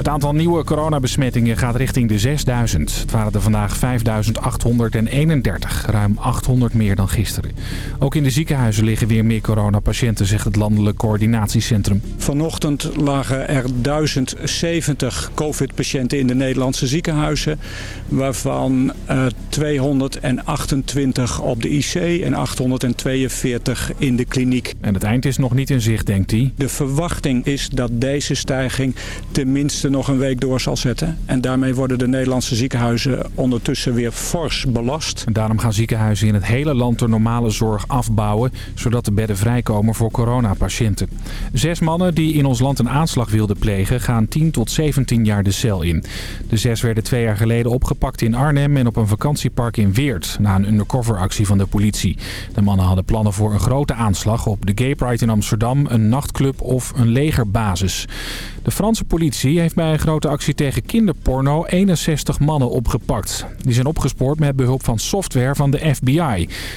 Het aantal nieuwe coronabesmettingen gaat richting de 6000. Het waren er vandaag 5831, ruim 800 meer dan gisteren. Ook in de ziekenhuizen liggen weer meer coronapatiënten, zegt het Landelijk Coördinatiecentrum. Vanochtend lagen er 1070 covid-patiënten in de Nederlandse ziekenhuizen. Waarvan 228 eh, op de IC en 842 in de kliniek. En het eind is nog niet in zicht, denkt hij. De verwachting is dat deze stijging tenminste nog een week door zal zetten. En daarmee worden de Nederlandse ziekenhuizen ondertussen weer fors belast. daarom gaan ziekenhuizen in het hele land de normale zorg afbouwen... zodat de bedden vrijkomen voor coronapatiënten. Zes mannen die in ons land een aanslag wilden plegen... gaan 10 tot 17 jaar de cel in. De zes werden twee jaar geleden opgepakt in Arnhem... en op een vakantiepark in Weert... na een undercoveractie van de politie. De mannen hadden plannen voor een grote aanslag op de Gay Pride in Amsterdam... een nachtclub of een legerbasis. De Franse politie heeft bij een grote actie tegen kinderporno 61 mannen opgepakt. Die zijn opgespoord met behulp van software van de FBI.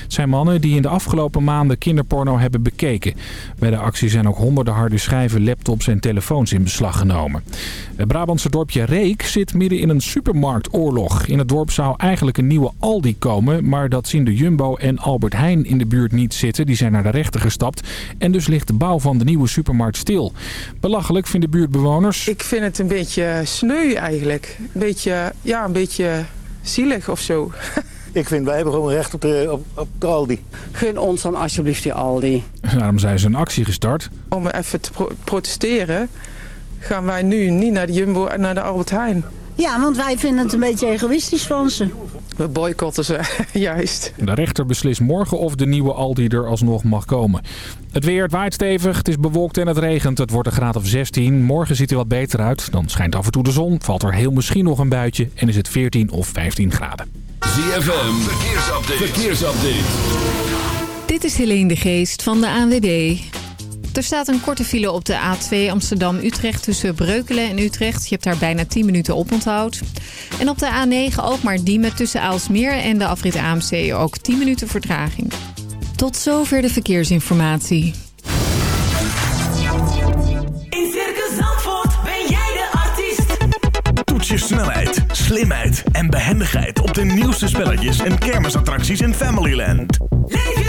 Het zijn mannen die in de afgelopen maanden kinderporno hebben bekeken. Bij de actie zijn ook honderden harde schijven, laptops en telefoons in beslag genomen. Het Brabantse dorpje Reek zit midden in een supermarktoorlog. In het dorp zou eigenlijk een nieuwe Aldi komen, maar dat zien de Jumbo en Albert Heijn in de buurt niet zitten. Die zijn naar de rechter gestapt en dus ligt de bouw van de nieuwe supermarkt stil. Belachelijk vindt de buurt ik vind het een beetje sneu eigenlijk. Een beetje, ja, een beetje zielig of zo. Ik vind, wij hebben gewoon recht op de, eh, op, op Aldi. Gun ons dan alsjeblieft die Aldi. Daarom zijn ze een actie gestart. Om even te protesteren gaan wij nu niet naar de Jumbo en naar de Albert Heijn. Ja, want wij vinden het een beetje egoïstisch van ze. We boycotten ze, juist. De rechter beslist morgen of de nieuwe Aldi er alsnog mag komen. Het weer, het waait stevig, het is bewolkt en het regent. Het wordt een graad of 16. Morgen ziet hij wat beter uit. Dan schijnt af en toe de zon, valt er heel misschien nog een buitje... en is het 14 of 15 graden. ZFM, verkeersupdate. verkeersupdate. Dit is Helene de Geest van de ANWB. Er staat een korte file op de A2 Amsterdam-Utrecht tussen Breukelen en Utrecht. Je hebt daar bijna 10 minuten op onthoud. En op de A9 ook maar die met tussen Aalsmeer en de afrit AMC ook 10 minuten vertraging. Tot zover de verkeersinformatie. In Circus Zandvoort ben jij de artiest. Toets je snelheid, slimheid en behendigheid op de nieuwste spelletjes en kermisattracties in Familyland. Leven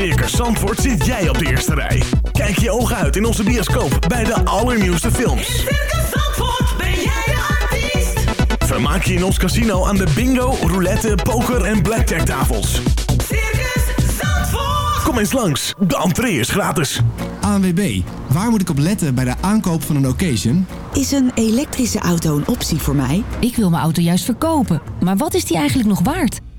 Circus Zandvoort zit jij op de eerste rij. Kijk je ogen uit in onze bioscoop bij de allernieuwste films. In Circus Zandvoort ben jij de artiest. Vermaak je in ons casino aan de bingo, roulette, poker en blackjack tafels. Circus Zandvoort. Kom eens langs, de entree is gratis. ANWB, waar moet ik op letten bij de aankoop van een occasion? Is een elektrische auto een optie voor mij? Ik wil mijn auto juist verkopen, maar wat is die eigenlijk nog waard?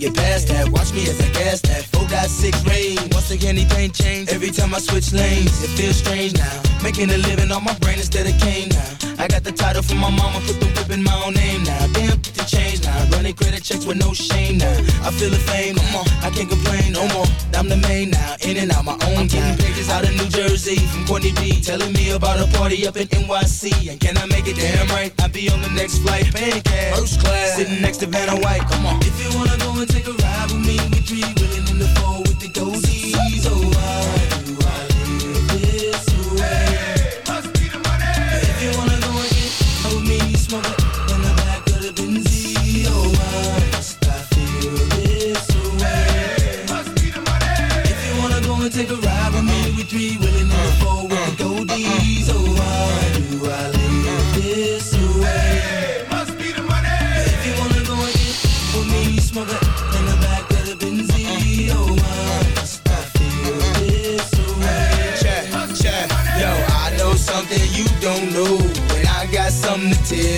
get past that. Watch me as I gas that. Four got six rain. Once again, anything change. Every time I switch lanes, it feels strange now. Making a living on my brain instead of cane now. I got the title from my mama, put the whip in my own name now. Damn, get the change now. Running credit checks with no shame now. I feel the fame, come on, I can't complain no more. I'm the main now, in and out my own game. Pages out of New Jersey from Courtney B, telling me about a party up in NYC. And can I make it damn right? I'll be on the next flight, paying cash, first class, sitting next to Vanna White. Come on, if you wanna go and take a ride with me, we three women in the four with the goals.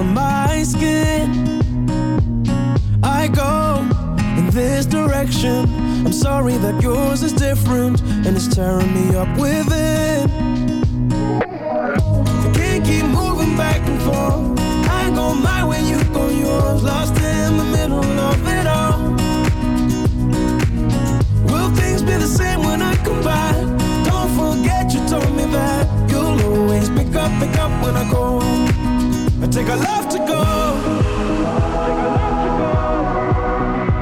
on my skin I go in this direction I'm sorry that yours is different And it's tearing me up within I can't keep moving back and forth I go my way, you go yours Lost in the middle of it all Will things be the same when I come back? Don't forget you told me that You'll always pick up, pick up when I go take our love to go.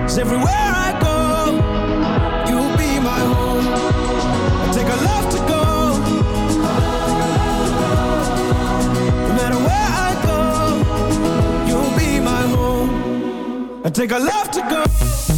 Cause everywhere I go, you'll be my home. I take our love to go. No matter where I go, you'll be my home. I take our love to go.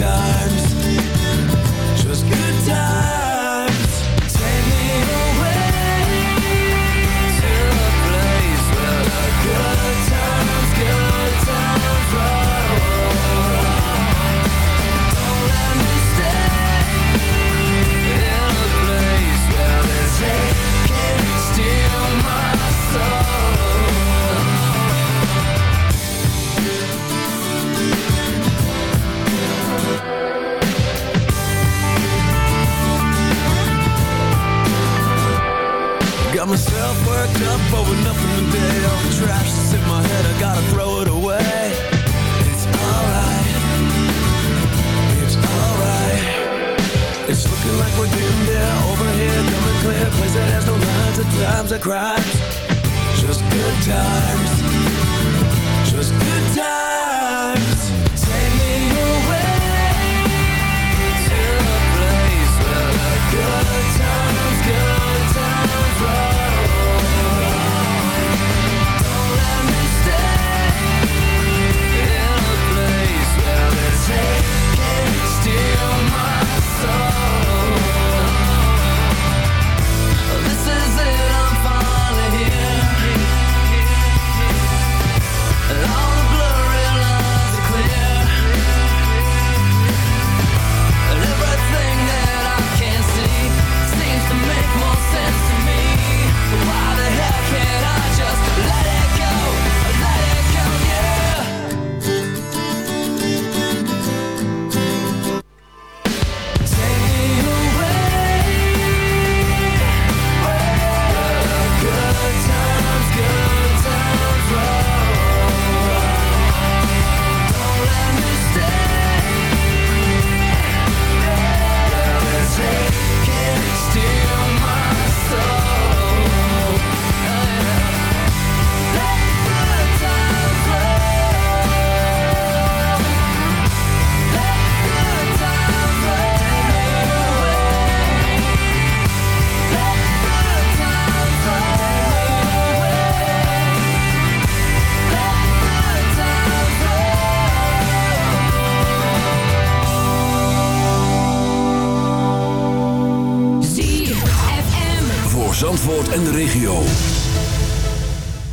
times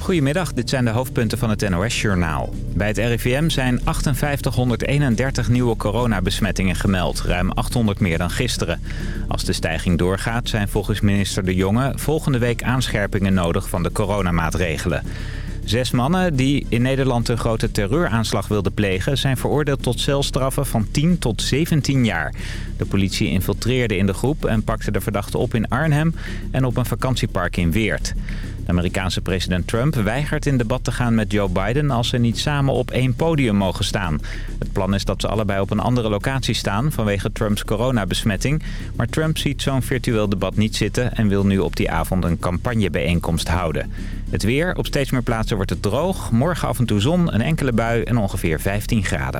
Goedemiddag, dit zijn de hoofdpunten van het NOS-journaal. Bij het RIVM zijn 5831 nieuwe coronabesmettingen gemeld, ruim 800 meer dan gisteren. Als de stijging doorgaat zijn volgens minister De Jonge volgende week aanscherpingen nodig van de coronamaatregelen. Zes mannen die in Nederland een grote terreuraanslag wilden plegen... zijn veroordeeld tot celstraffen van 10 tot 17 jaar. De politie infiltreerde in de groep en pakte de verdachten op in Arnhem... en op een vakantiepark in Weert. De Amerikaanse president Trump weigert in debat te gaan met Joe Biden... als ze niet samen op één podium mogen staan. Het plan is dat ze allebei op een andere locatie staan... vanwege Trumps coronabesmetting. Maar Trump ziet zo'n virtueel debat niet zitten... en wil nu op die avond een campagnebijeenkomst houden. Het weer, op steeds meer plaatsen wordt het droog. Morgen af en toe zon, een enkele bui en ongeveer 15 graden.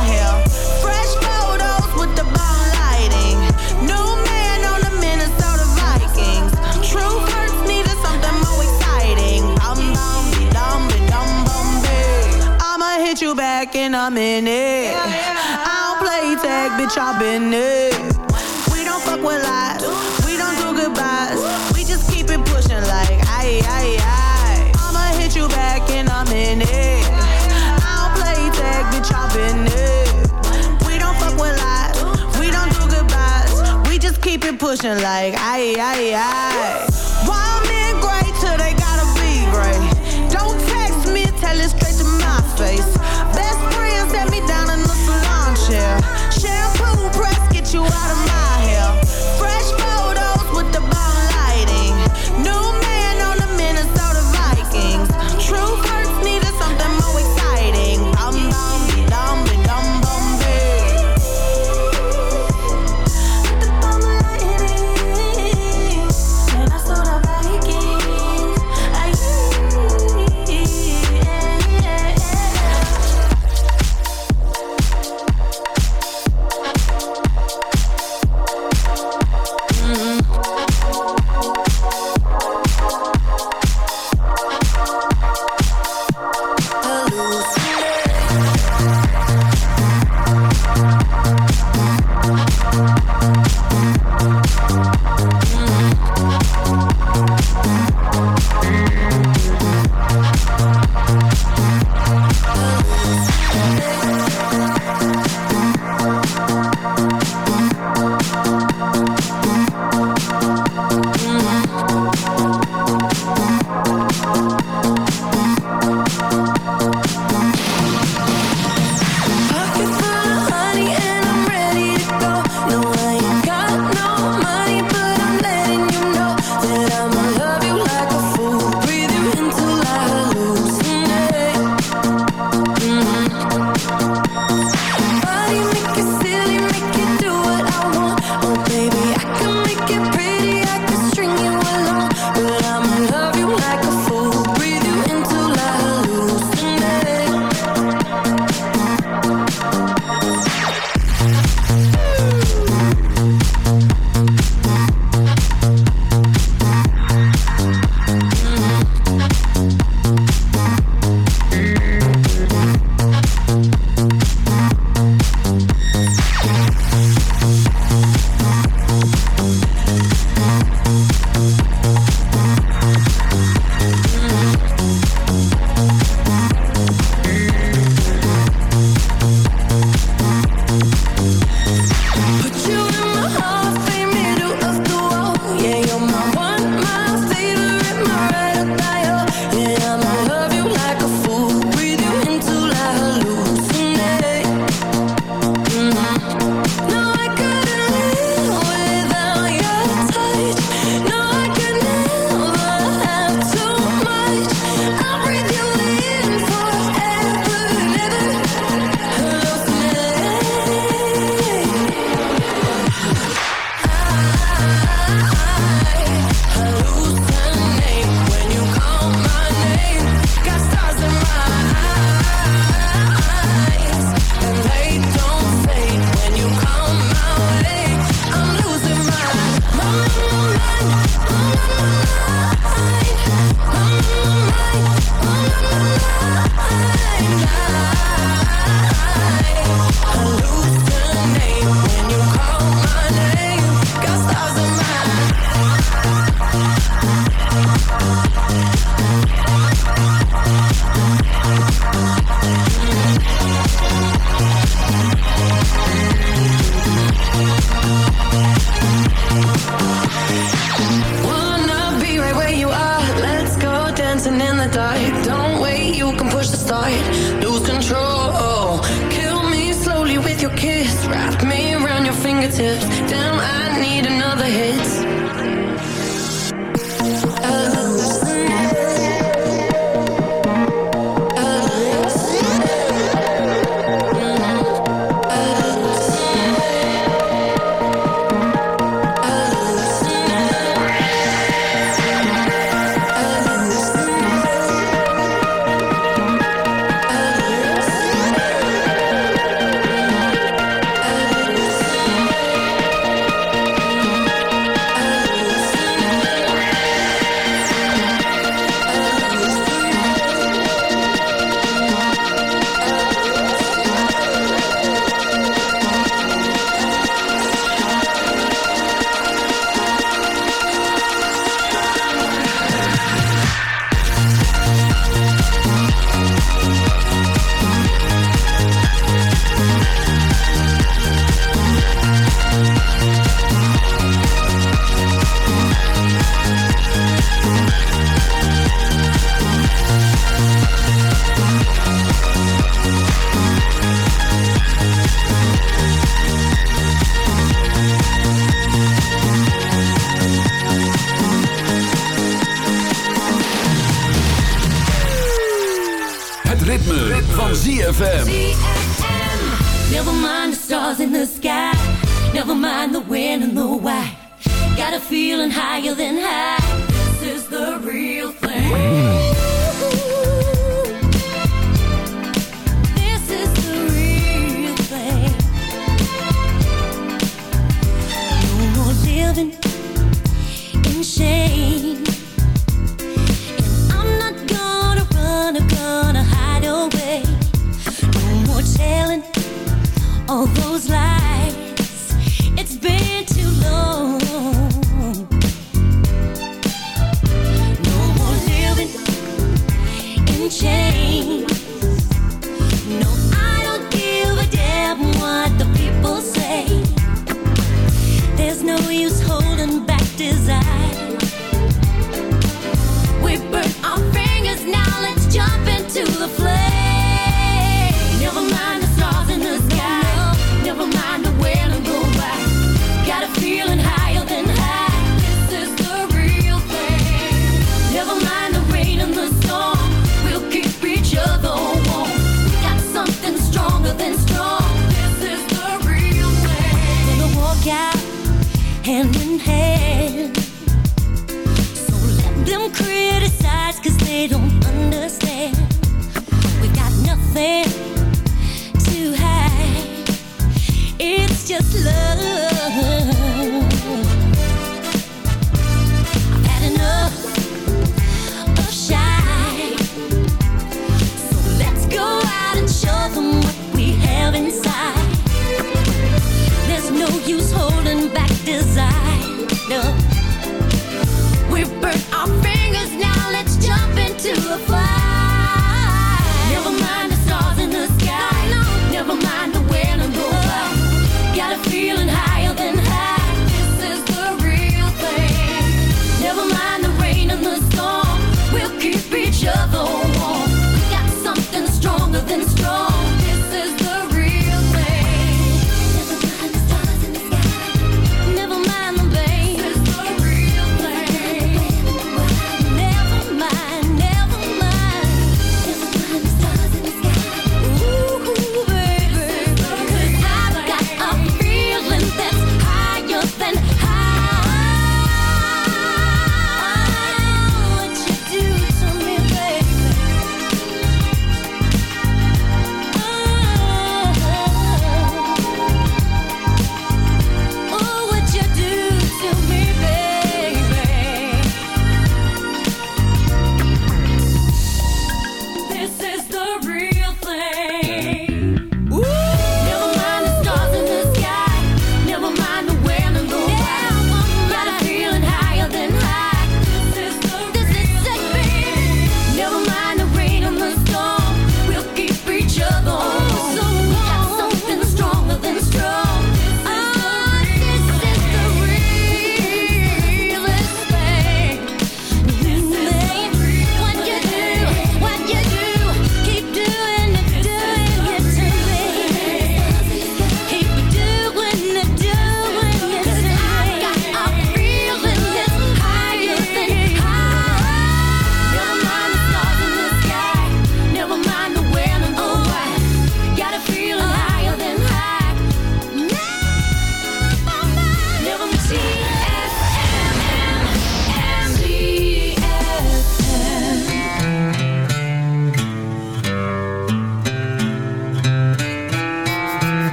back and I'm in it. Yeah, yeah. I don't play tag, bitch, I've been it. We don't fuck with lies, we don't do goodbyes. We just keep it pushing like aye, aye, aye. I'ma hit you back and I'm in it. I don't play tag, bitch, I've been it. We don't fuck with lies, we don't do goodbyes. We just keep it pushing like aye, aye, aye.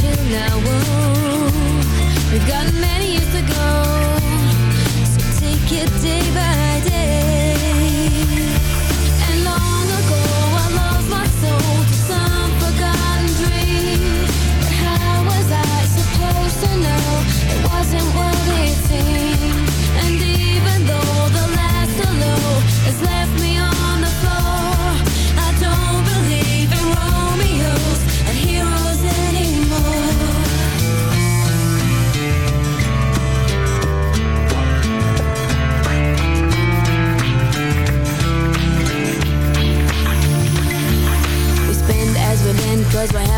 chill now, oh. We've got many years to go So take it day by day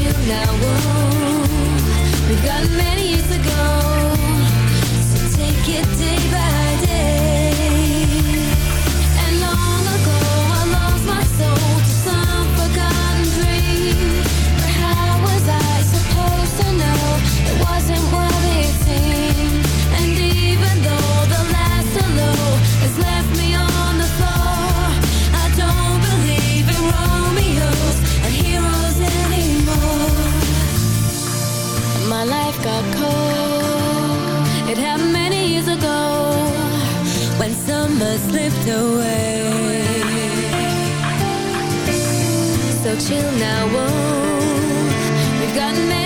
you now, whoa. We got many years to go, so take it day by day. summer slipped away So chill now, whoa We've gotten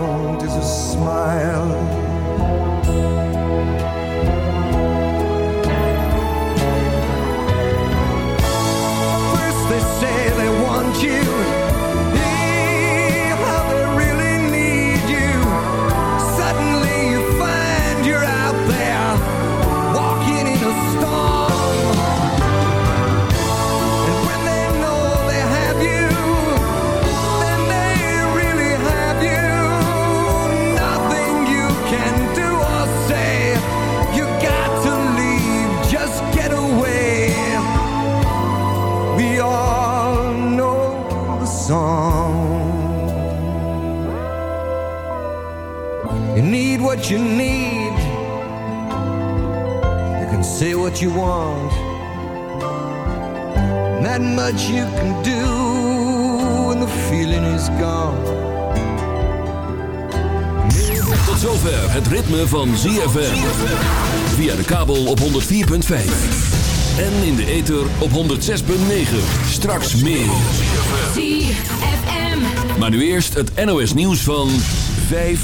you want, not much you can do when the feeling is gone. Tot zover het ritme van ZFM. Via de kabel op 104.5. En in de ether op 106.9. Straks meer. ZFM. Maar nu eerst het NOS nieuws van 5.